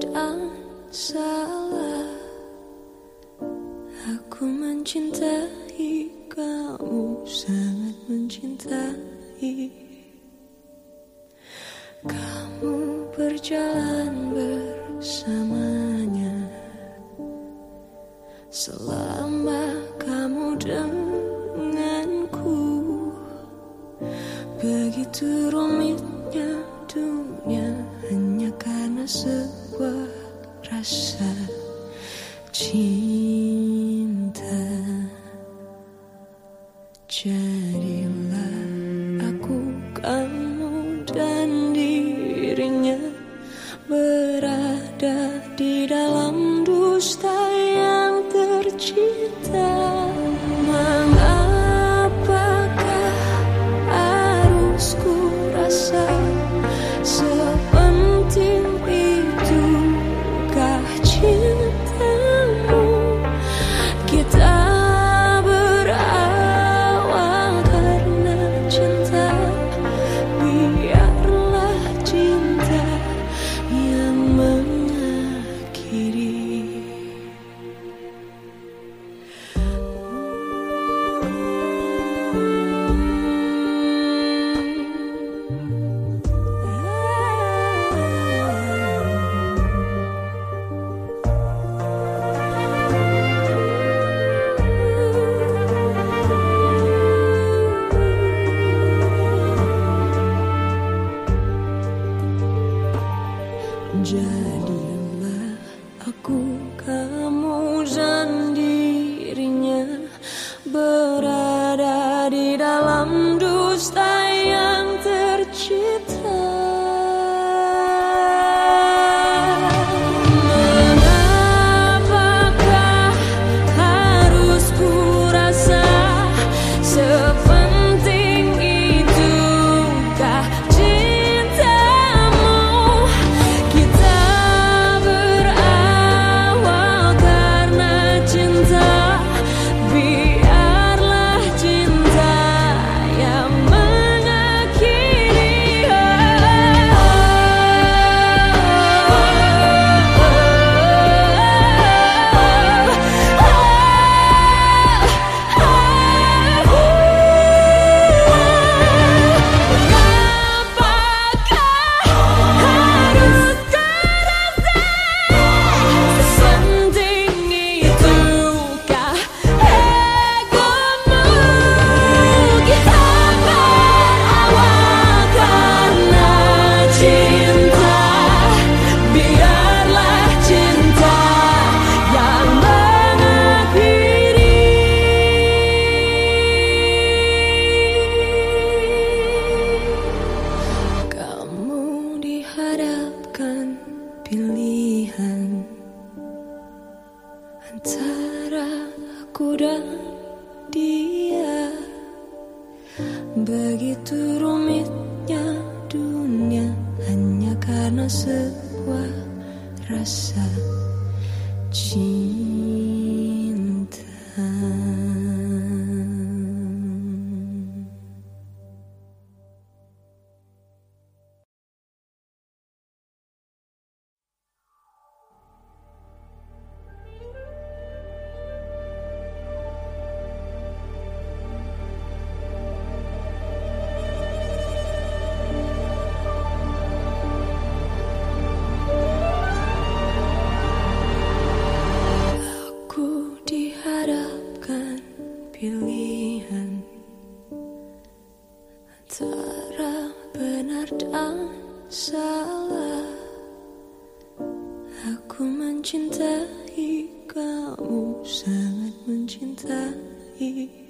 dan salah. Aku mencintai kamu Sangat mencintai. Kamu berjalan bersamanya. Selama kamu denganku Begitu rumit karena sebuah rasa cinta. Jadilah aku kamu dan dirinya Berada di dalam dusta yang tercipta aku dan dia Begitu rumitnya dunia Hanya karena sebuah rasa cinta pilihan antara benar dan salah. Aku mencintai kamu, sangat mencintai